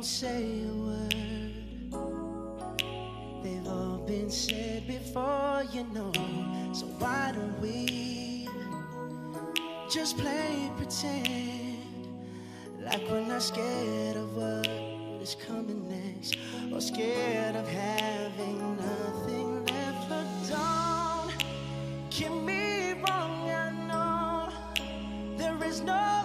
don't say a word. They've all been said before, you know. So why don't we just play pretend like we're not scared of what is coming next or scared of having nothing left? But don't get me wrong, I know there is no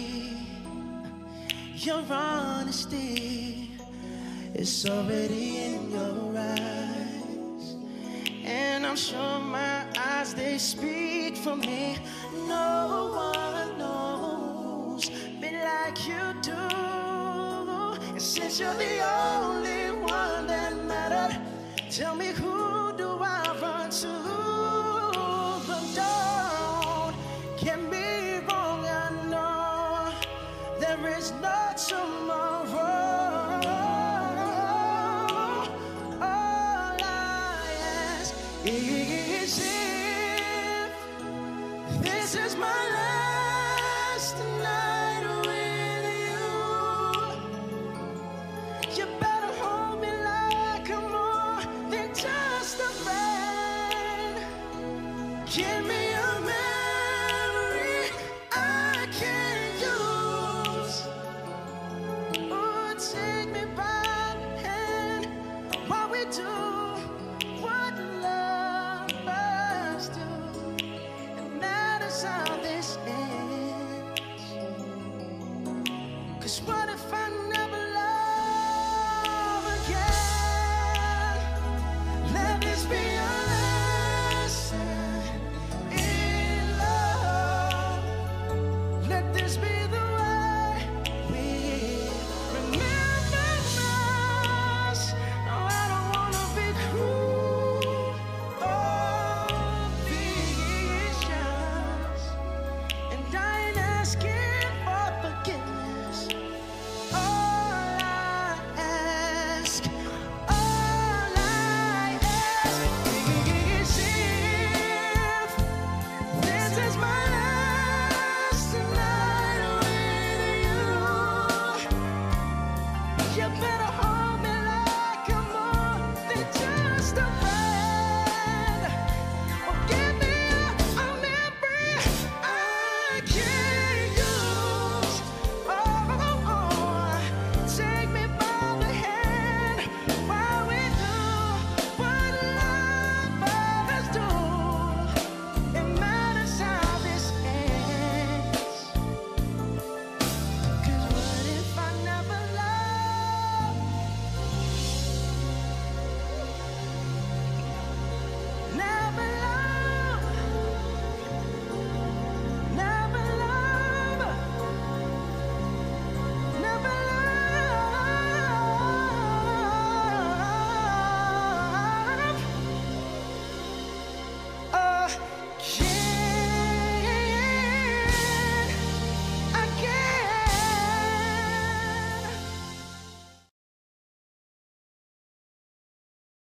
your honesty is already in your eyes. And I'm sure my eyes, they speak for me. No one knows me like you do. And since you're the only one that mattered, tell me who if this is my last night with you. You better hold me like I'm more than just a friend. Give me can't.